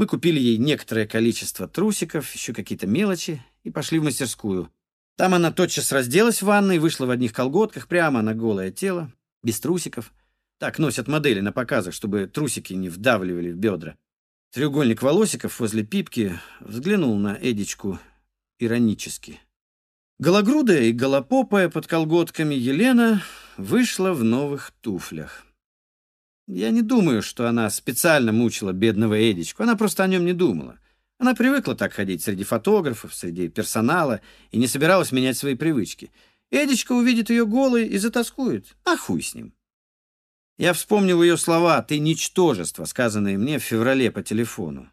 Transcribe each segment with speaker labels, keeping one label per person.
Speaker 1: Мы купили ей некоторое количество трусиков, еще какие-то мелочи и пошли в мастерскую. Там она тотчас разделась в ванной, вышла в одних колготках прямо на голое тело, без трусиков. Так носят модели на показах, чтобы трусики не вдавливали в бедра. Треугольник волосиков возле пипки взглянул на Эдичку иронически. Гологрудая и голопопая под колготками Елена вышла в новых туфлях. Я не думаю, что она специально мучила бедного Эдичку. Она просто о нем не думала. Она привыкла так ходить среди фотографов, среди персонала и не собиралась менять свои привычки. Эдичка увидит ее голой и затаскует. А хуй с ним. Я вспомнил ее слова «ты ничтожество», сказанные мне в феврале по телефону.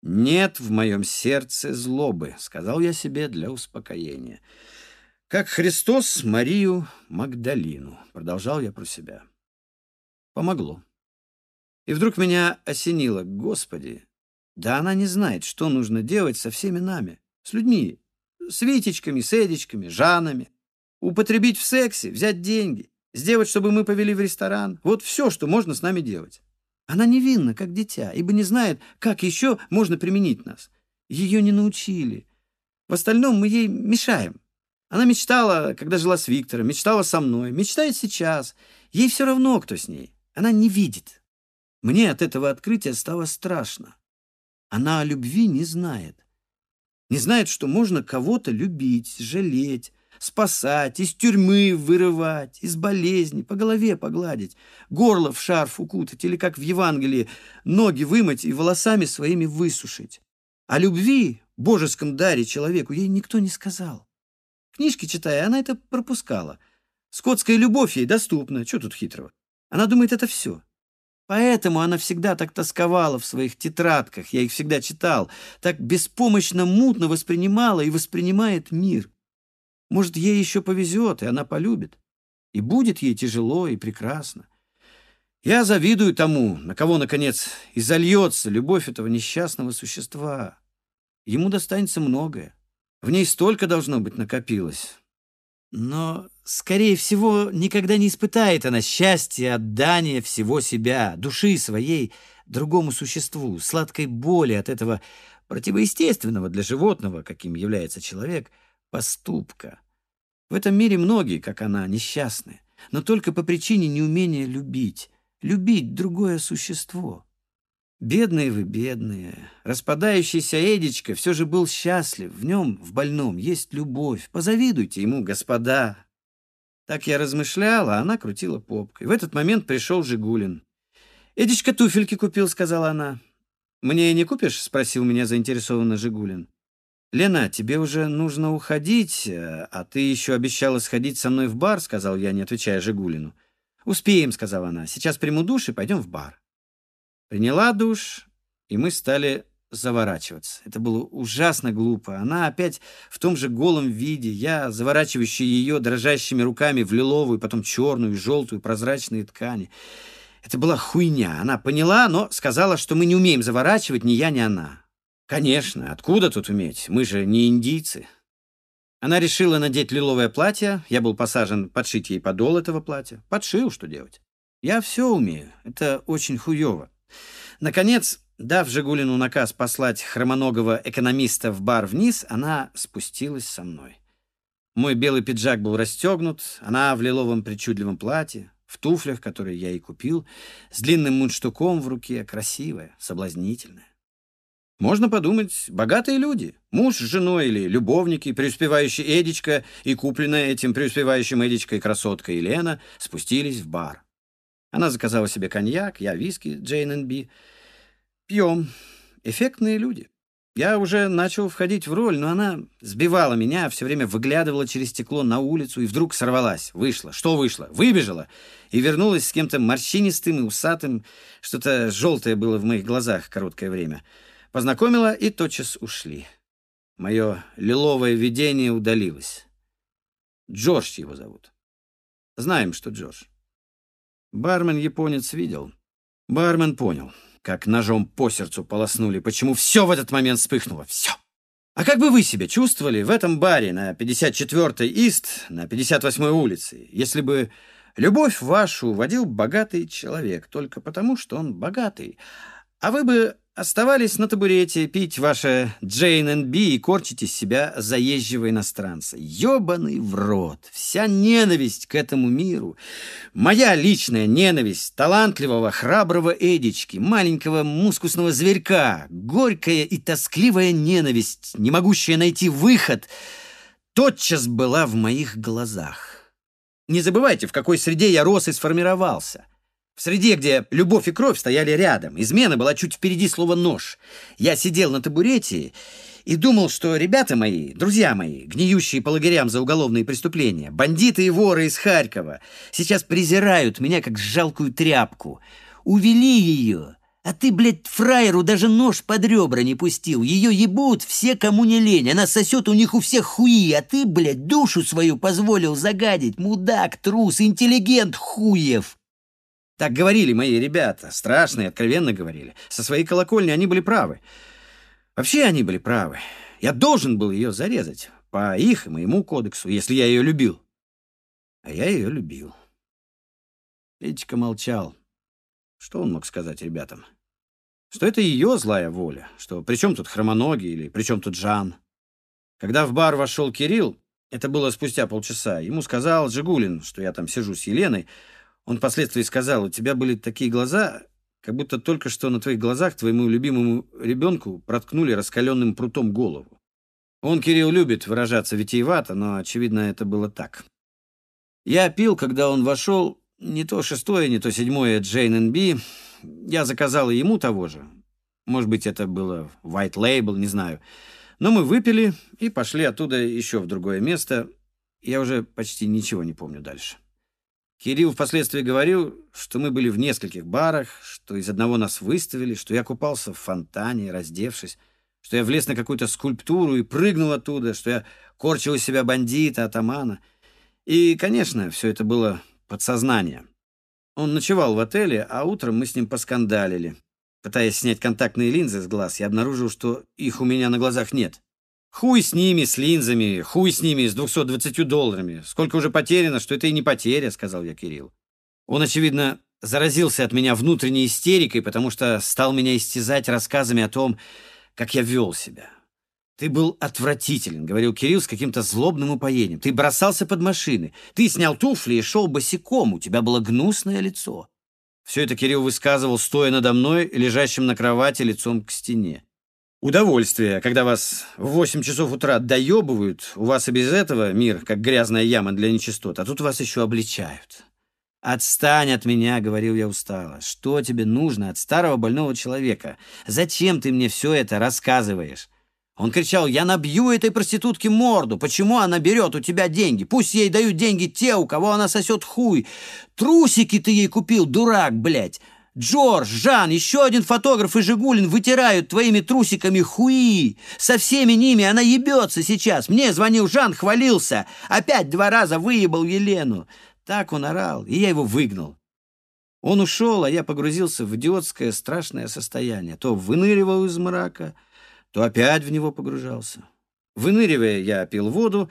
Speaker 1: «Нет в моем сердце злобы», — сказал я себе для успокоения. «Как Христос Марию Магдалину», — продолжал я про себя. Помогло. И вдруг меня осенило. Господи, да она не знает, что нужно делать со всеми нами, с людьми, с Витечками, с Эдичками, Жанами. Употребить в сексе, взять деньги, сделать, чтобы мы повели в ресторан. Вот все, что можно с нами делать. Она невинна, как дитя, ибо не знает, как еще можно применить нас. Ее не научили. В остальном мы ей мешаем. Она мечтала, когда жила с Виктором, мечтала со мной, мечтает сейчас. Ей все равно, кто с ней. Она не видит. Мне от этого открытия стало страшно. Она о любви не знает. Не знает, что можно кого-то любить, жалеть, спасать, из тюрьмы вырывать, из болезни, по голове погладить, горло в шарф укутать или, как в Евангелии, ноги вымыть и волосами своими высушить. О любви, божеском даре человеку, ей никто не сказал. Книжки читая, она это пропускала. Скотская любовь ей доступна, что тут хитрого? Она думает, это все. Поэтому она всегда так тосковала в своих тетрадках, я их всегда читал, так беспомощно, мутно воспринимала и воспринимает мир. Может, ей еще повезет, и она полюбит. И будет ей тяжело и прекрасно. Я завидую тому, на кого, наконец, изольется любовь этого несчастного существа. Ему достанется многое. В ней столько должно быть накопилось. Но, скорее всего, никогда не испытает она счастья, отдания всего себя, души своей, другому существу, сладкой боли от этого противоестественного для животного, каким является человек, поступка. В этом мире многие, как она, несчастны, но только по причине неумения любить, любить другое существо. Бедные вы, бедные. Распадающийся Эдичка все же был счастлив. В нем, в больном, есть любовь. Позавидуйте ему, господа. Так я размышляла, а она крутила попкой. В этот момент пришел Жигулин. «Эдичка туфельки купил», — сказала она. «Мне не купишь?» — спросил меня заинтересованно Жигулин. «Лена, тебе уже нужно уходить, а ты еще обещала сходить со мной в бар», — сказал я, не отвечая Жигулину. «Успеем», — сказала она. «Сейчас приму душ и пойдем в бар». Приняла душ, и мы стали заворачиваться. Это было ужасно глупо. Она опять в том же голом виде, я, заворачивающий ее дрожащими руками в лиловую, потом черную, желтую, прозрачные ткани. Это была хуйня. Она поняла, но сказала, что мы не умеем заворачивать, ни я, ни она. Конечно, откуда тут уметь? Мы же не индийцы. Она решила надеть лиловое платье. Я был посажен подшить ей подол этого платья. Подшил, что делать. Я все умею. Это очень хуево. Наконец, дав Жигулину наказ послать хромоногого экономиста в бар вниз, она спустилась со мной. Мой белый пиджак был расстегнут, она в лиловом причудливом платье, в туфлях, которые я ей купил, с длинным мундштуком в руке, красивая, соблазнительная. Можно подумать, богатые люди, муж с женой или любовники, преуспевающий Эдичка и купленная этим преуспевающим Эдичкой красотка Елена спустились в бар. Она заказала себе коньяк, я виски Джейн Би. Пьем. Эффектные люди. Я уже начал входить в роль, но она сбивала меня, все время выглядывала через стекло на улицу и вдруг сорвалась. Вышла. Что вышла? Выбежала. И вернулась с кем-то морщинистым и усатым. Что-то желтое было в моих глазах короткое время. Познакомила и тотчас ушли. Мое лиловое видение удалилось. Джордж его зовут. Знаем, что Джордж. Бармен-японец видел. Бармен понял, как ножом по сердцу полоснули, почему все в этот момент вспыхнуло. Все. А как бы вы себя чувствовали в этом баре на 54-й Ист, на 58-й улице, если бы любовь вашу водил богатый человек только потому, что он богатый, а вы бы оставались на табурете пить ваше Джейн энд Би и корчить из себя заезжего иностранца. Ёбаный в рот! Вся ненависть к этому миру, моя личная ненависть талантливого, храброго Эдички, маленького мускусного зверька, горькая и тоскливая ненависть, не могущая найти выход, тотчас была в моих глазах. Не забывайте, в какой среде я рос и сформировался — в среде, где любовь и кровь стояли рядом, измена была чуть впереди слова «нож». Я сидел на табурете и думал, что ребята мои, друзья мои, гниющие по лагерям за уголовные преступления, бандиты и воры из Харькова, сейчас презирают меня как жалкую тряпку. Увели ее, а ты, блядь, фраеру даже нож под ребра не пустил. Ее ебут все, кому не лень. Она сосет у них у всех хуи, а ты, блядь, душу свою позволил загадить. Мудак, трус, интеллигент хуев. Так говорили мои ребята, страшно и откровенно говорили. Со своей колокольни они были правы. Вообще они были правы. Я должен был ее зарезать по их и моему кодексу, если я ее любил. А я ее любил. Петька молчал. Что он мог сказать ребятам? Что это ее злая воля, что при чем тут хромоногий или при чем тут Жан? Когда в бар вошел Кирилл, это было спустя полчаса, ему сказал Жигулин, что я там сижу с Еленой, он впоследствии сказал, у тебя были такие глаза, как будто только что на твоих глазах твоему любимому ребенку проткнули раскаленным прутом голову. Он, Кирилл, любит выражаться витиевато, но, очевидно, это было так. Я пил, когда он вошел, не то шестое, не то седьмое Джейн Би. Я заказал и ему того же. Может быть, это было White Label, не знаю. Но мы выпили и пошли оттуда еще в другое место. Я уже почти ничего не помню дальше. Кирилл впоследствии говорил, что мы были в нескольких барах, что из одного нас выставили, что я купался в фонтане, раздевшись, что я влез на какую-то скульптуру и прыгнул оттуда, что я корчил из себя бандита, атамана. И, конечно, все это было подсознание. Он ночевал в отеле, а утром мы с ним поскандалили. Пытаясь снять контактные линзы с глаз, я обнаружил, что их у меня на глазах нет. Хуй с ними, с линзами, хуй с ними, с 220 долларами. Сколько уже потеряно, что это и не потеря, сказал я Кирилл. Он, очевидно, заразился от меня внутренней истерикой, потому что стал меня истязать рассказами о том, как я вел себя. «Ты был отвратителен», — говорил Кирилл с каким-то злобным упоением. «Ты бросался под машины. Ты снял туфли и шел босиком. У тебя было гнусное лицо». Все это Кирилл высказывал, стоя надо мной, лежащим на кровати лицом к стене. Удовольствие, когда вас в 8 часов утра доебывают, у вас и без этого мир, как грязная яма для нечистот, а тут вас еще обличают. «Отстань от меня», — говорил я устало. «Что тебе нужно от старого больного человека? Зачем ты мне все это рассказываешь?» Он кричал, «Я набью этой проститутке морду! Почему она берет у тебя деньги? Пусть ей дают деньги те, у кого она сосет хуй! Трусики ты ей купил, дурак, блядь! Джордж, Жан, еще один фотограф и Жигулин вытирают твоими трусиками хуи. Со всеми ними она ебется сейчас. Мне звонил Жан, хвалился. Опять два раза выебал Елену. Так он орал, и я его выгнал. Он ушел, а я погрузился в идиотское страшное состояние. То выныривал из мрака, то опять в него погружался. Выныривая, я пил воду,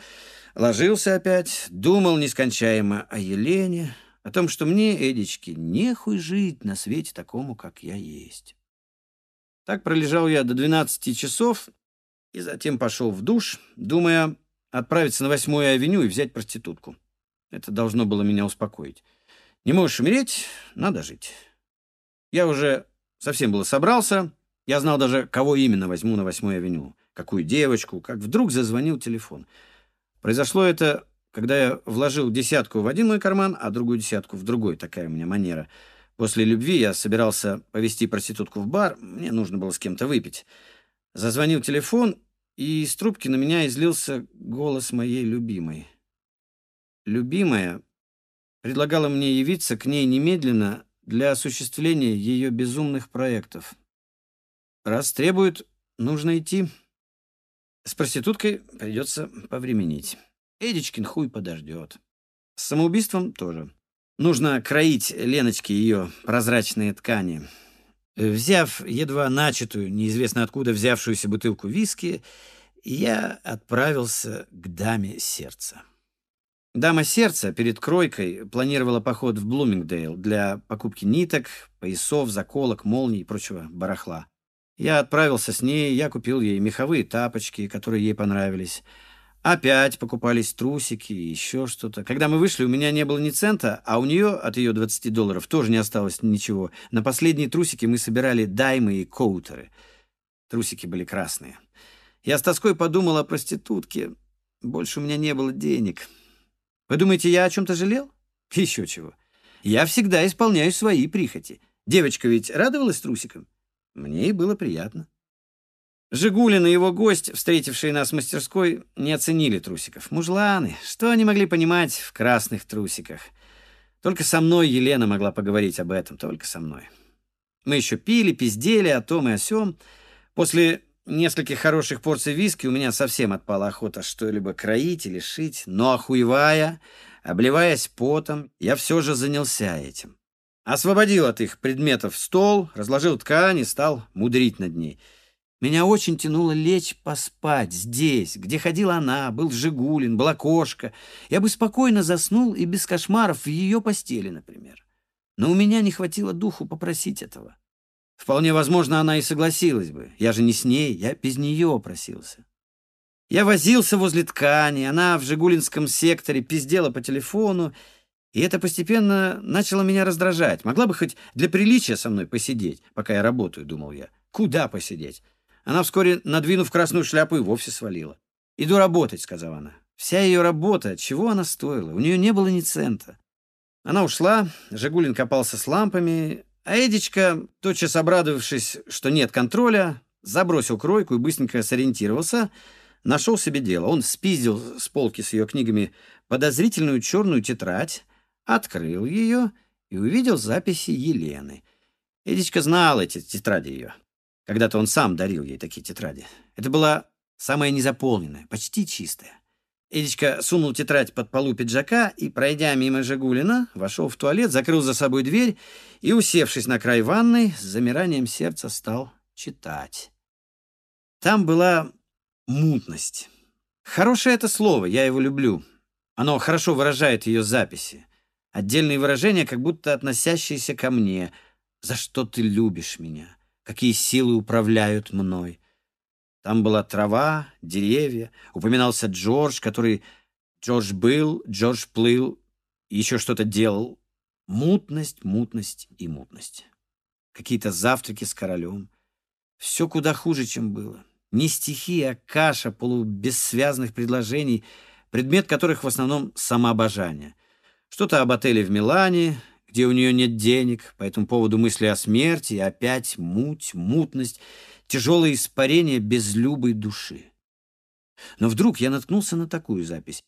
Speaker 1: ложился опять, думал нескончаемо о Елене, о том, что мне, Эдички, нехуй жить на свете такому, как я есть. Так пролежал я до 12 часов и затем пошел в душ, думая отправиться на восьмую авеню и взять проститутку. Это должно было меня успокоить. Не можешь умереть, надо жить. Я уже совсем было собрался. Я знал даже, кого именно возьму на восьмую авеню. Какую девочку, как вдруг зазвонил телефон. Произошло это когда я вложил десятку в один мой карман, а другую десятку в другой, такая у меня манера. После любви я собирался повести проститутку в бар, мне нужно было с кем-то выпить. Зазвонил телефон, и из трубки на меня излился голос моей любимой. Любимая предлагала мне явиться к ней немедленно для осуществления ее безумных проектов. Раз требует, нужно идти. С проституткой придется повременить. Эдичкин хуй подождет. С самоубийством тоже. Нужно кроить Леночке ее прозрачные ткани. Взяв едва начатую, неизвестно откуда взявшуюся бутылку виски, я отправился к даме сердца. Дама сердца перед кройкой планировала поход в Блумингдейл для покупки ниток, поясов, заколок, молний и прочего барахла. Я отправился с ней, я купил ей меховые тапочки, которые ей понравились. Опять покупались трусики и еще что-то. Когда мы вышли, у меня не было ни цента, а у нее от ее 20 долларов тоже не осталось ничего. На последние трусики мы собирали даймы и коутеры. Трусики были красные. Я с тоской подумал о проститутке. Больше у меня не было денег. Вы думаете, я о чем-то жалел? Еще чего. Я всегда исполняю свои прихоти. Девочка ведь радовалась трусикам? Мне и было приятно. Жигулин и его гость, встретившие нас в мастерской, не оценили трусиков. Мужланы, что они могли понимать в красных трусиках? Только со мной Елена могла поговорить об этом, только со мной. Мы еще пили, пиздели о том и о сём. После нескольких хороших порций виски у меня совсем отпала охота что-либо кроить или шить, но охуевая, обливаясь потом, я все же занялся этим. Освободил от их предметов стол, разложил ткань и стал мудрить над ней — меня очень тянуло лечь поспать здесь, где ходила она, был Жигулин, была кошка. Я бы спокойно заснул и без кошмаров в ее постели, например. Но у меня не хватило духу попросить этого. Вполне возможно, она и согласилась бы. Я же не с ней, я без нее просился. Я возился возле ткани, она в Жигулинском секторе пиздела по телефону, и это постепенно начало меня раздражать. Могла бы хоть для приличия со мной посидеть, пока я работаю, думал я. Куда посидеть? Она вскоре, надвинув красную шляпу, и вовсе свалила. «Иду работать», — сказала она. Вся ее работа, чего она стоила? У нее не было ни цента. Она ушла, Жигулин копался с лампами, а Эдичка, тотчас обрадовавшись, что нет контроля, забросил кройку и быстренько сориентировался, нашел себе дело. Он спиздил с полки с ее книгами подозрительную черную тетрадь, открыл ее и увидел записи Елены. Эдичка знал эти тетради ее. Когда-то он сам дарил ей такие тетради. Это была самая незаполненная, почти чистая. Эдичка сунул тетрадь под полу пиджака и, пройдя мимо Жигулина, вошел в туалет, закрыл за собой дверь и, усевшись на край ванной, с замиранием сердца стал читать. Там была мутность. Хорошее это слово, я его люблю. Оно хорошо выражает ее записи. Отдельные выражения, как будто относящиеся ко мне. «За что ты любишь меня?» Какие силы управляют мной. Там была трава, деревья, упоминался Джордж, который... Джордж был, Джордж плыл, еще что-то делал. Мутность, мутность и мутность. Какие-то завтраки с королем. Все куда хуже, чем было. Не стихи, а каша полубессвязных предложений, предмет которых в основном самообожание. Что-то об отеле в Милане, где у нее нет денег, по этому поводу мысли о смерти, и опять муть, мутность, тяжелое испарение безлюбой души. Но вдруг я наткнулся на такую запись.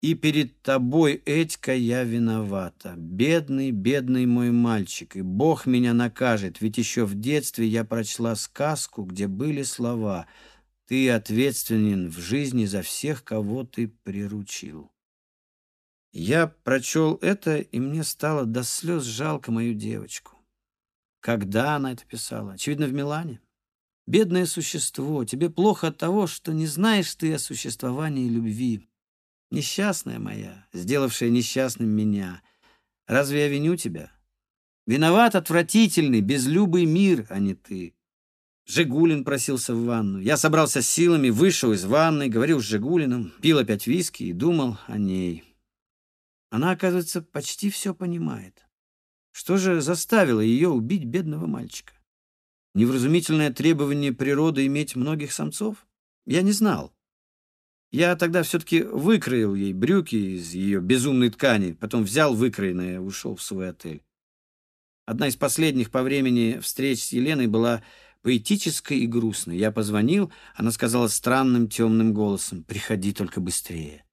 Speaker 1: «И перед тобой, Этька, я виновата. Бедный, бедный мой мальчик, и Бог меня накажет, ведь еще в детстве я прочла сказку, где были слова «Ты ответственен в жизни за всех, кого ты приручил». Я прочел это, и мне стало до слез жалко мою девочку. Когда она это писала? Очевидно, в Милане. Бедное существо, тебе плохо от того, что не знаешь ты о существовании любви. Несчастная моя, сделавшая несчастным меня. Разве я виню тебя? Виноват отвратительный, безлюбый мир, а не ты. Жигулин просился в ванну. Я собрался силами, вышел из ванной, говорил с Жигулиным, пил опять виски и думал о ней. Она, оказывается, почти все понимает. Что же заставило ее убить бедного мальчика? Невразумительное требование природы иметь многих самцов? Я не знал. Я тогда все-таки выкроил ей брюки из ее безумной ткани, потом взял выкроенное и ушел в свой отель. Одна из последних по времени встреч с Еленой была поэтической и грустной. Я позвонил, она сказала странным темным голосом «Приходи только быстрее».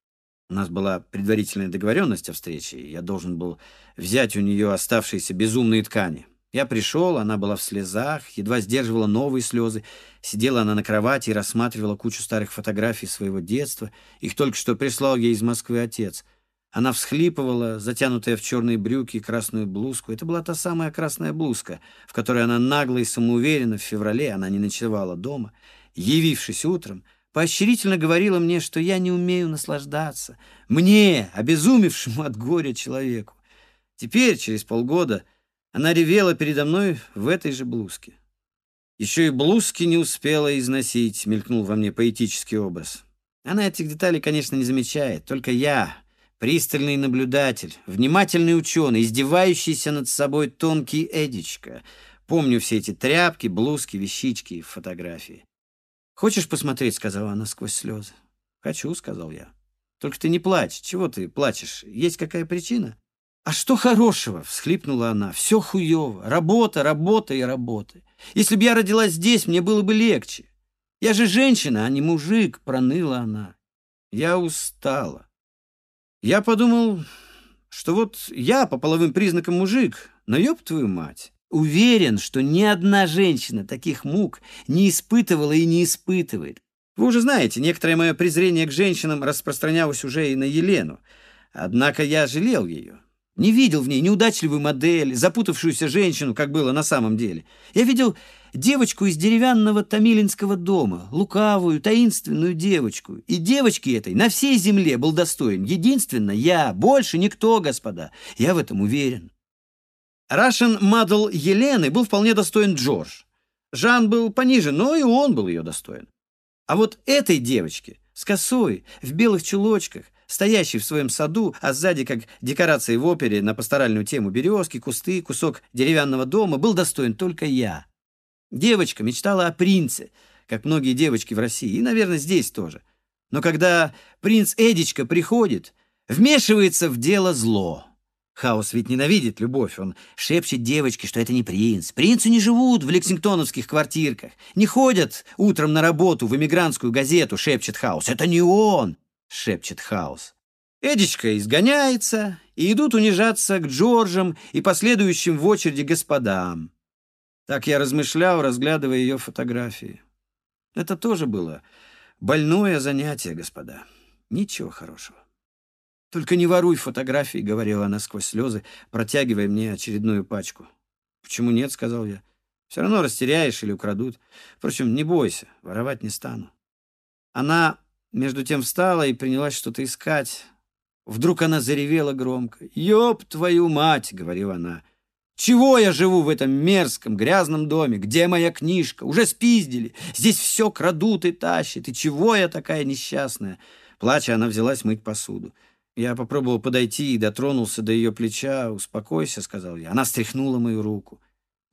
Speaker 1: У нас была предварительная договоренность о встрече, и я должен был взять у нее оставшиеся безумные ткани. Я пришел, она была в слезах, едва сдерживала новые слезы. Сидела она на кровати и рассматривала кучу старых фотографий своего детства. Их только что прислал ей из Москвы отец. Она всхлипывала, затянутая в черные брюки и красную блузку. Это была та самая красная блузка, в которой она нагло и самоуверенно в феврале, она не ночевала дома, явившись утром, поощрительно говорила мне, что я не умею наслаждаться. Мне, обезумевшему от горя человеку. Теперь, через полгода, она ревела передо мной в этой же блузке. Еще и блузки не успела износить, мелькнул во мне поэтический образ. Она этих деталей, конечно, не замечает. Только я, пристальный наблюдатель, внимательный ученый, издевающийся над собой тонкий Эдичка, помню все эти тряпки, блузки, вещички и фотографии. «Хочешь посмотреть?» — сказала она сквозь слезы. «Хочу», — сказал я. «Только ты не плачь. Чего ты плачешь? Есть какая причина?» «А что хорошего?» — всхлипнула она. «Все хуево. Работа, работа и работа. Если бы я родилась здесь, мне было бы легче. Я же женщина, а не мужик», — проныла она. Я устала. Я подумал, что вот я по половым признакам мужик, но ёб твою мать. Уверен, что ни одна женщина таких мук не испытывала и не испытывает. Вы уже знаете, некоторое мое презрение к женщинам распространялось уже и на Елену. Однако я жалел ее. Не видел в ней неудачливую модель, запутавшуюся женщину, как было на самом деле. Я видел девочку из деревянного Томилинского дома, лукавую, таинственную девочку. И девочки этой на всей земле был достоин. Единственно я, больше никто, господа. Я в этом уверен. Russian Model Елены был вполне достоин Джордж. Жан был пониже, но и он был ее достоин. А вот этой девочке с косой, в белых чулочках, стоящей в своем саду, а сзади, как декорации в опере на пасторальную тему березки, кусты, кусок деревянного дома, был достоин только я. Девочка мечтала о принце, как многие девочки в России, и, наверное, здесь тоже. Но когда принц Эдичка приходит, вмешивается в дело зло. Хаос ведь ненавидит любовь. Он шепчет девочке, что это не принц. Принцы не живут в лексингтоновских квартирках. Не ходят утром на работу в эмигрантскую газету, шепчет Хаос. Это не он, шепчет Хаос. Эдичка изгоняется, и идут унижаться к Джорджам и последующим в очереди господам. Так я размышлял, разглядывая ее фотографии. Это тоже было больное занятие, господа. Ничего хорошего. «Только не воруй фотографии», — говорила она сквозь слезы, протягивая мне очередную пачку. «Почему нет?» — сказал я. «Все равно растеряешь или украдут. Впрочем, не бойся, воровать не стану». Она между тем встала и принялась что-то искать. Вдруг она заревела громко. «Ёб твою мать!» — говорила она. «Чего я живу в этом мерзком, грязном доме? Где моя книжка? Уже спиздили. Здесь все крадут и тащат. И чего я такая несчастная?» Плача, она взялась мыть посуду. Я попробовал подойти и дотронулся до ее плеча. «Успокойся», — сказал я. Она стряхнула мою руку.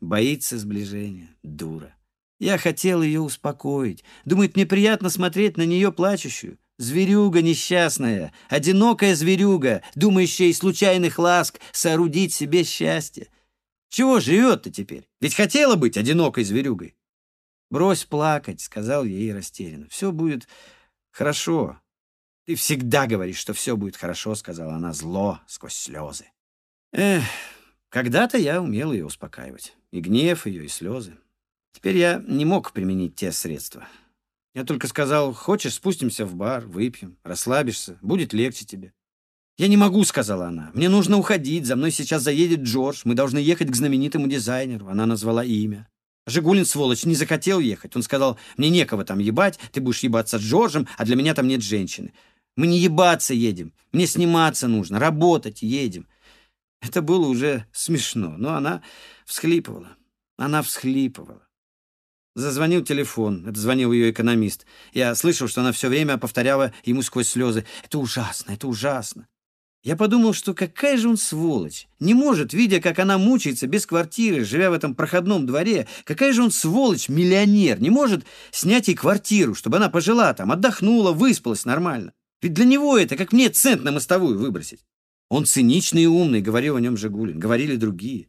Speaker 1: Боится сближения. Дура. Я хотел ее успокоить. Думает, мне приятно смотреть на нее плачущую. Зверюга несчастная, одинокая зверюга, думающая из случайных ласк соорудить себе счастье. Чего живет-то теперь? Ведь хотела быть одинокой зверюгой. «Брось плакать», — сказал ей растерянно. «Все будет хорошо. «Ты всегда говоришь, что все будет хорошо», — сказала она зло сквозь слезы. Эх, когда-то я умел ее успокаивать. И гнев ее, и слезы. Теперь я не мог применить те средства. Я только сказал, хочешь, спустимся в бар, выпьем, расслабишься, будет легче тебе. «Я не могу», — сказала она. «Мне нужно уходить, за мной сейчас заедет Джордж, мы должны ехать к знаменитому дизайнеру». Она назвала имя. Жигулин, сволочь, не захотел ехать. Он сказал, мне некого там ебать, ты будешь ебаться с Джорджем, а для меня там нет женщины. Мы не ебаться едем, мне сниматься нужно, работать едем. Это было уже смешно, но она всхлипывала. Она всхлипывала. Зазвонил телефон. Это звонил ее экономист. Я слышал, что она все время повторяла ему сквозь слезы. «Это ужасно, это ужасно». Я подумал, что какая же он сволочь. Не может, видя, как она мучается без квартиры, живя в этом проходном дворе, какая же он сволочь, миллионер, не может снять ей квартиру, чтобы она пожила там, отдохнула, выспалась нормально. Ведь для него это, как мне цент на мостовую выбросить. Он циничный и умный, говорил о нем Жигулин, говорили другие.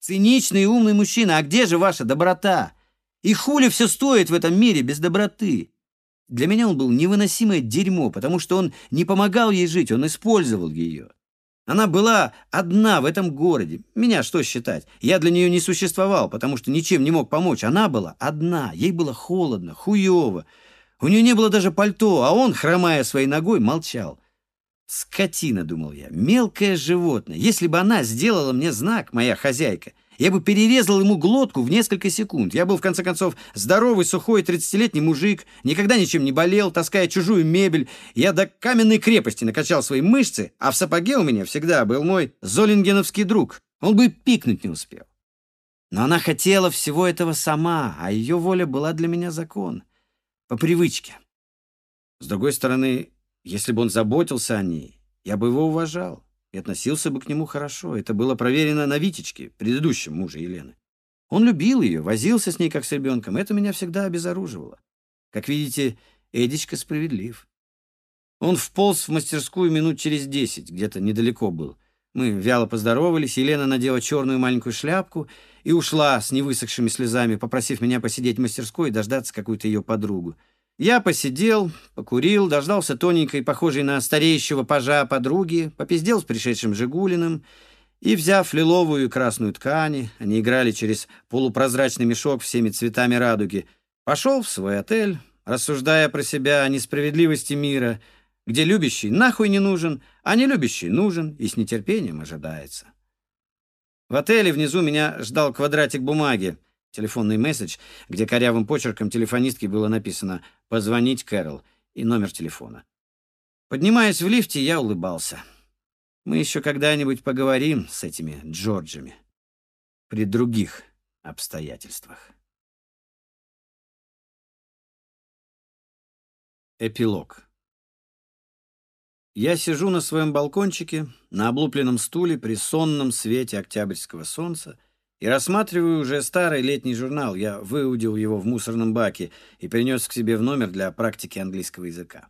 Speaker 1: Циничный и умный мужчина, а где же ваша доброта? И хули все стоит в этом мире без доброты? Для меня он был невыносимое дерьмо, потому что он не помогал ей жить, он использовал ее. Она была одна в этом городе. Меня что считать? Я для нее не существовал, потому что ничем не мог помочь. Она была одна, ей было холодно, хуево. У нее не было даже пальто, а он, хромая своей ногой, молчал. Скотина, думал я, мелкое животное. Если бы она сделала мне знак, моя хозяйка, я бы перерезал ему глотку в несколько секунд. Я был, в конце концов, здоровый, сухой, тридцатилетний мужик, никогда ничем не болел, таская чужую мебель. Я до каменной крепости накачал свои мышцы, а в сапоге у меня всегда был мой золингеновский друг. Он бы пикнуть не успел. Но она хотела всего этого сама, а ее воля была для меня закон. По привычке. С другой стороны, если бы он заботился о ней, я бы его уважал и относился бы к нему хорошо. Это было проверено на Витечке, предыдущем муже Елены. Он любил ее, возился с ней как с ребенком. Это меня всегда обезоруживало. Как видите, Эдичка справедлив. Он вполз в мастерскую минут через десять, где-то недалеко был. Мы вяло поздоровались, Елена надела черную маленькую шляпку и ушла с невысохшими слезами, попросив меня посидеть в мастерской и дождаться какую-то ее подругу. Я посидел, покурил, дождался тоненькой, похожей на стареющего пажа подруги, попиздел с пришедшим Жигулиным и, взяв лиловую и красную ткани, они играли через полупрозрачный мешок всеми цветами радуги, пошел в свой отель, рассуждая про себя о несправедливости мира, где любящий нахуй не нужен, а не любящий нужен и с нетерпением ожидается. В отеле внизу меня ждал квадратик бумаги, телефонный месседж, где корявым почерком телефонистки было написано «Позвонить Кэрол» и номер телефона. Поднимаясь в лифте, я улыбался. Мы еще когда-нибудь поговорим с этими Джорджами при других обстоятельствах. Эпилог. Я сижу на своем балкончике, на облупленном стуле при сонном свете октябрьского солнца и рассматриваю уже старый летний журнал. Я выудил его в мусорном баке и принес к себе в номер для практики английского языка.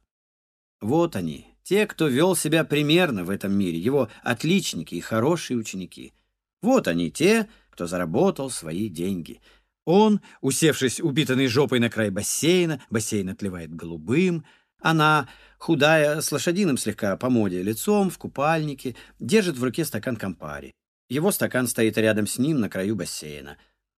Speaker 1: Вот они, те, кто вел себя примерно в этом мире, его отличники и хорошие ученики. Вот они, те, кто заработал свои деньги — он, усевшись упитанной жопой на край бассейна, бассейн отливает голубым. Она, худая, с лошадиным слегка по моде лицом, в купальнике, держит в руке стакан компари. Его стакан стоит рядом с ним на краю бассейна.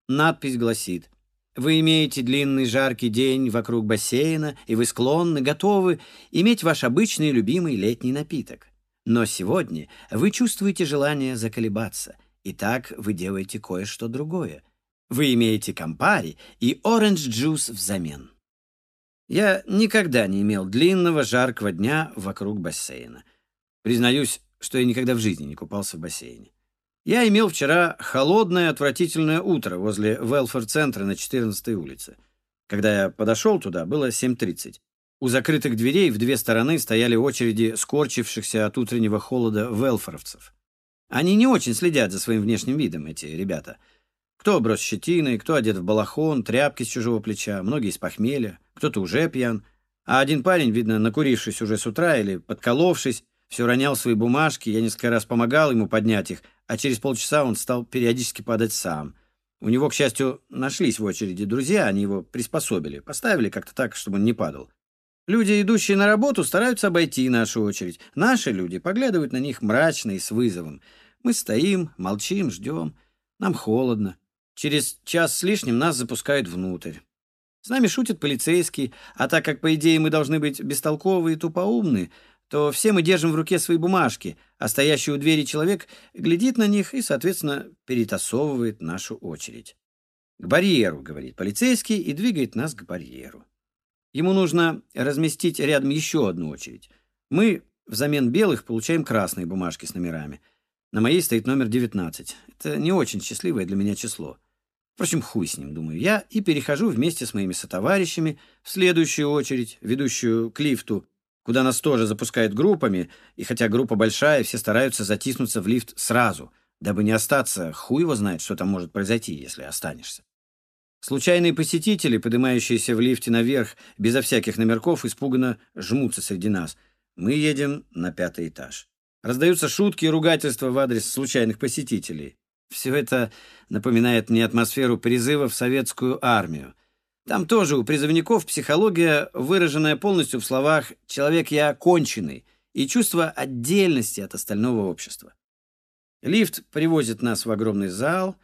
Speaker 1: Надпись гласит «Вы имеете длинный жаркий день вокруг бассейна, и вы склонны, готовы иметь ваш обычный любимый летний напиток. Но сегодня вы чувствуете желание заколебаться, и так вы делаете кое-что другое — вы имеете компари и оранж-джус взамен. Я никогда не имел длинного, жаркого дня вокруг бассейна. Признаюсь, что я никогда в жизни не купался в бассейне. Я имел вчера холодное, отвратительное утро возле Велфор-центра на 14-й улице. Когда я подошел туда, было 7.30. У закрытых дверей в две стороны стояли очереди скорчившихся от утреннего холода велфоровцев. Они не очень следят за своим внешним видом, эти ребята — кто оброс щетиной, кто одет в балахон, тряпки с чужого плеча, многие с похмелья, кто-то уже пьян. А один парень, видно, накурившись уже с утра или подколовшись, все ронял свои бумажки, я несколько раз помогал ему поднять их, а через полчаса он стал периодически падать сам. У него, к счастью, нашлись в очереди друзья, они его приспособили, поставили как-то так, чтобы он не падал. Люди, идущие на работу, стараются обойти нашу очередь. Наши люди поглядывают на них мрачно и с вызовом. Мы стоим, молчим, ждем. Нам холодно. Через час с лишним нас запускают внутрь. С нами шутит полицейский, а так как, по идее, мы должны быть бестолковые и тупоумны, то все мы держим в руке свои бумажки, а стоящий у двери человек глядит на них и, соответственно, перетасовывает нашу очередь. «К барьеру», — говорит полицейский, и двигает нас к барьеру. Ему нужно разместить рядом еще одну очередь. Мы взамен белых получаем красные бумажки с номерами. На моей стоит номер 19. Это не очень счастливое для меня число. Впрочем, хуй с ним, думаю я, и перехожу вместе с моими сотоварищами в следующую очередь, ведущую к лифту, куда нас тоже запускают группами, и хотя группа большая, все стараются затиснуться в лифт сразу, дабы не остаться, хуй его знает, что там может произойти, если останешься. Случайные посетители, поднимающиеся в лифте наверх, безо всяких номерков, испуганно жмутся среди нас. Мы едем на пятый этаж. Раздаются шутки и ругательства в адрес случайных посетителей. Все это напоминает мне атмосферу призыва в советскую армию. Там тоже у призывников психология, выраженная полностью в словах «человек я конченый» и чувство отдельности от остального общества. Лифт привозит нас в огромный зал,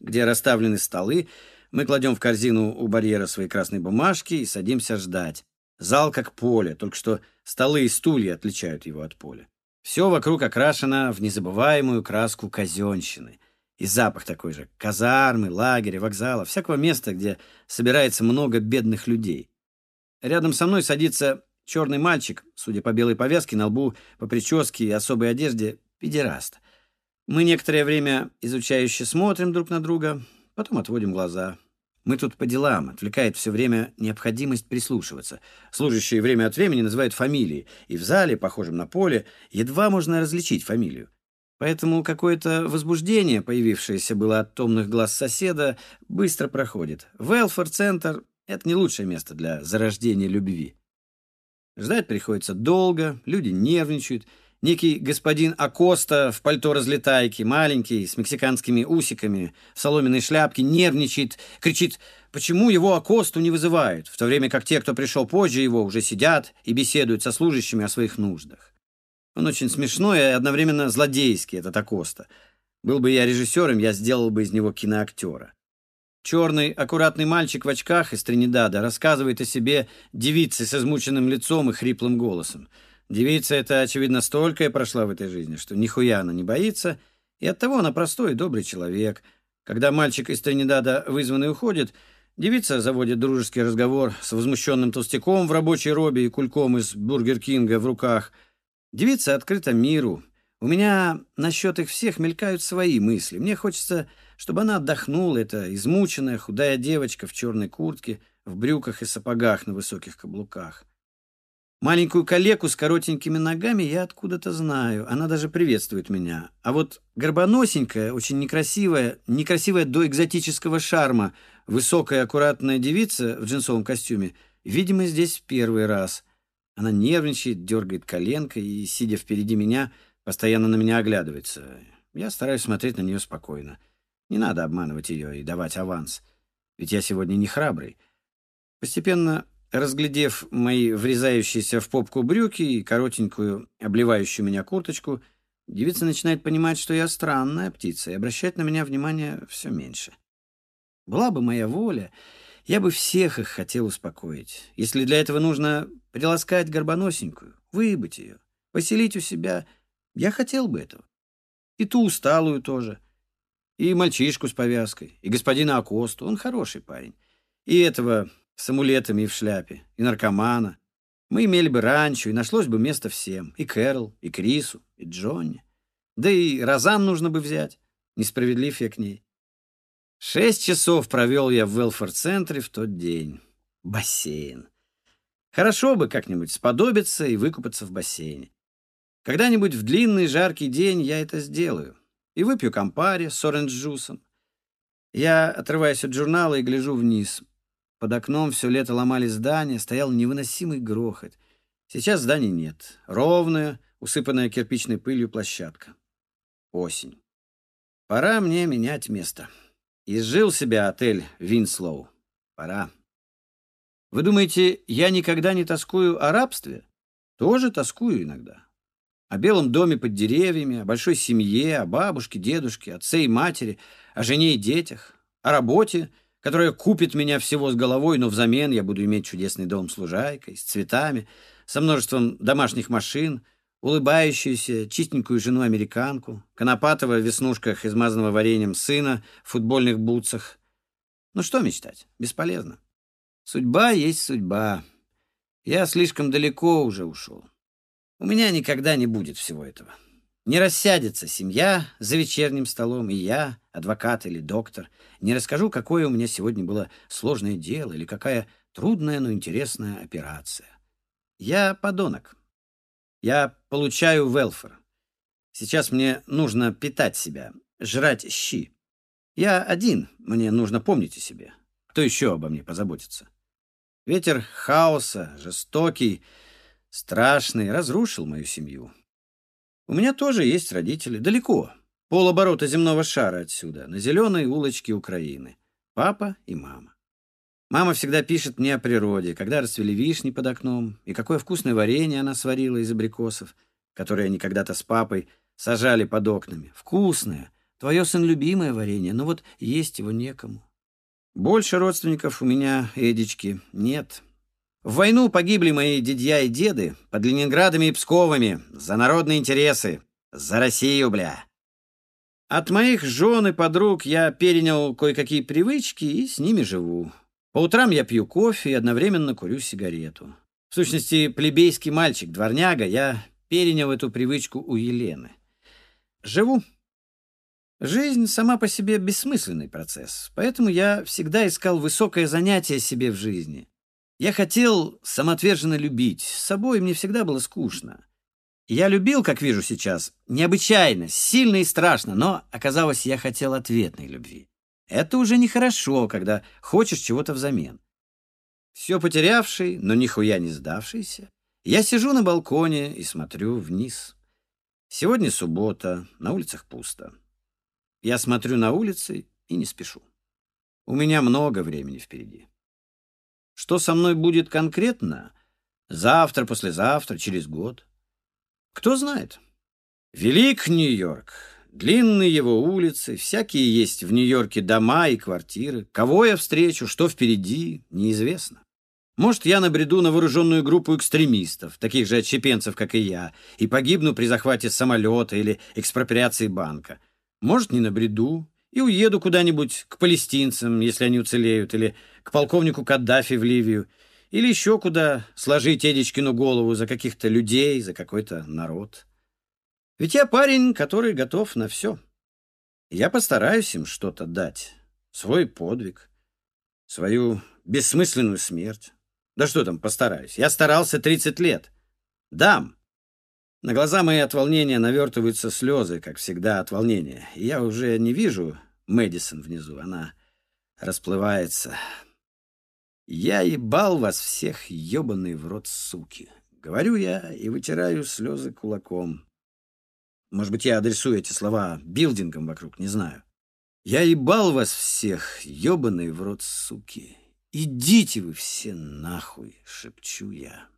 Speaker 1: где расставлены столы. Мы кладем в корзину у барьера свои красные бумажки и садимся ждать. Зал как поле, только что столы и стулья отличают его от поля. Все вокруг окрашено в незабываемую краску казенщины — и запах такой же. Казармы, лагеря, вокзала, всякого места, где собирается много бедных людей. Рядом со мной садится черный мальчик, судя по белой повязке на лбу, по прическе и особой одежде, педераст. Мы некоторое время изучающе смотрим друг на друга, потом отводим глаза. Мы тут по делам, отвлекает все время необходимость прислушиваться. Служащие время от времени называют фамилии, и в зале, похожем на поле, едва можно различить фамилию. Поэтому какое-то возбуждение, появившееся было от томных глаз соседа, быстро проходит. Велфор-центр — это не лучшее место для зарождения любви. Ждать приходится долго, люди нервничают. Некий господин Акоста в пальто разлетайки, маленький, с мексиканскими усиками, в соломенной шляпке, нервничает, кричит, почему его Акосту не вызывают, в то время как те, кто пришел позже его, уже сидят и беседуют со служащими о своих нуждах. Он очень смешной и одновременно злодейский, этот Акоста. Был бы я режиссером, я сделал бы из него киноактера. Черный, аккуратный мальчик в очках из Тринидада рассказывает о себе девице с измученным лицом и хриплым голосом. Девица эта, очевидно, столько прошла в этой жизни, что нихуя она не боится, и оттого она простой и добрый человек. Когда мальчик из Тринидада вызванный уходит, девица заводит дружеский разговор с возмущенным толстяком в рабочей робе и кульком из Бургер Кинга в руках – Девица открыта миру. У меня насчет их всех мелькают свои мысли. Мне хочется, чтобы она отдохнула, эта измученная худая девочка в черной куртке, в брюках и сапогах на высоких каблуках. Маленькую калеку с коротенькими ногами я откуда-то знаю. Она даже приветствует меня. А вот горбоносенькая, очень некрасивая, некрасивая до экзотического шарма, высокая аккуратная девица в джинсовом костюме, видимо, здесь первый раз. Она нервничает, дергает коленкой и, сидя впереди меня, постоянно на меня оглядывается. Я стараюсь смотреть на нее спокойно. Не надо обманывать ее и давать аванс. Ведь я сегодня не храбрый. Постепенно, разглядев мои врезающиеся в попку брюки и коротенькую, обливающую меня курточку, девица начинает понимать, что я странная птица, и обращает на меня внимание все меньше. Была бы моя воля, я бы всех их хотел успокоить. Если для этого нужно приласкать горбоносенькую, выебать ее, поселить у себя, я хотел бы этого. И ту усталую тоже. И мальчишку с повязкой, и господина Акосту, он хороший парень. И этого с амулетами и в шляпе, и наркомана. Мы имели бы ранчо, и нашлось бы место всем. И Кэрол, и Крису, и Джонни. Да и Розан нужно бы взять. Несправедлив я к ней. Шесть часов провел я в Велфорд-центре в тот день. Бассейн. Хорошо бы как-нибудь сподобиться и выкупаться в бассейне. Когда-нибудь в длинный жаркий день я это сделаю. И выпью компари с оранж-джусом. Я отрываюсь от журнала и гляжу вниз. Под окном все лето ломали здания, стоял невыносимый грохот. Сейчас зданий нет. Ровная, усыпанная кирпичной пылью площадка. Осень. Пора мне менять место. Изжил себя отель Винслоу. Пора. Вы думаете, я никогда не тоскую о рабстве? Тоже тоскую иногда. О белом доме под деревьями, о большой семье, о бабушке, дедушке, отце и матери, о жене и детях, о работе, которая купит меня всего с головой, но взамен я буду иметь чудесный дом с лужайкой, с цветами, со множеством домашних машин — улыбающуюся, чистенькую жену-американку, Конопатова в веснушках, измазанного вареньем сына, в футбольных бутсах. Ну что мечтать? Бесполезно. Судьба есть судьба. Я слишком далеко уже ушел. У меня никогда не будет всего этого. Не рассядется семья за вечерним столом, и я, адвокат или доктор, не расскажу, какое у меня сегодня было сложное дело или какая трудная, но интересная операция. Я подонок. Я получаю велфер. Сейчас мне нужно питать себя, жрать щи. Я один, мне нужно помнить о себе. Кто еще обо мне позаботится? Ветер хаоса, жестокий, страшный, разрушил мою семью. У меня тоже есть родители, далеко, полоборота земного шара отсюда, на зеленой улочке Украины. Папа и мама. Мама всегда пишет мне о природе, когда расцвели вишни под окном, и какое вкусное варенье она сварила из абрикосов, которые они когда-то с папой сажали под окнами. Вкусное, твое сын любимое варенье, но вот есть его некому. Больше родственников у меня, Эдички, нет. В войну погибли мои дедья и деды под Ленинградами и Псковами за народные интересы, за Россию, бля. От моих жен и подруг я перенял кое-какие привычки и с ними живу. По утрам я пью кофе и одновременно курю сигарету. В сущности, плебейский мальчик, дворняга, я перенял эту привычку у Елены. Живу. Жизнь сама по себе бессмысленный процесс, поэтому я всегда искал высокое занятие себе в жизни. Я хотел самоотверженно любить, с собой мне всегда было скучно. Я любил, как вижу сейчас, необычайно, сильно и страшно, но оказалось, я хотел ответной любви. Это уже нехорошо, когда хочешь чего-то взамен. Все потерявший, но нихуя не сдавшийся, я сижу на балконе и смотрю вниз. Сегодня суббота, на улицах пусто. Я смотрю на улицы и не спешу. У меня много времени впереди. Что со мной будет конкретно? Завтра, послезавтра, через год? Кто знает. Велик Нью-Йорк. Длинные его улицы, всякие есть в Нью-Йорке дома и квартиры. Кого я встречу, что впереди, неизвестно. Может, я набреду на вооруженную группу экстремистов, таких же отщепенцев, как и я, и погибну при захвате самолета или экспроприации банка. Может, не набреду и уеду куда-нибудь к палестинцам, если они уцелеют, или к полковнику Каддафи в Ливию, или еще куда сложить Эдичкину голову за каких-то людей, за какой-то народ. Ведь я парень, который готов на все. Я постараюсь им что-то дать. Свой подвиг, свою бессмысленную смерть. Да что там постараюсь? Я старался 30 лет. Дам. На глаза мои от волнения навертываются слезы, как всегда от волнения. И я уже не вижу Мэдисон внизу. Она расплывается. Я ебал вас всех, ебаный в рот суки. Говорю я и вытираю слезы кулаком. Может быть, я адресую эти слова билдингам вокруг, не знаю. Я ебал вас всех, ебаный в рот суки. Идите вы все нахуй, шепчу я.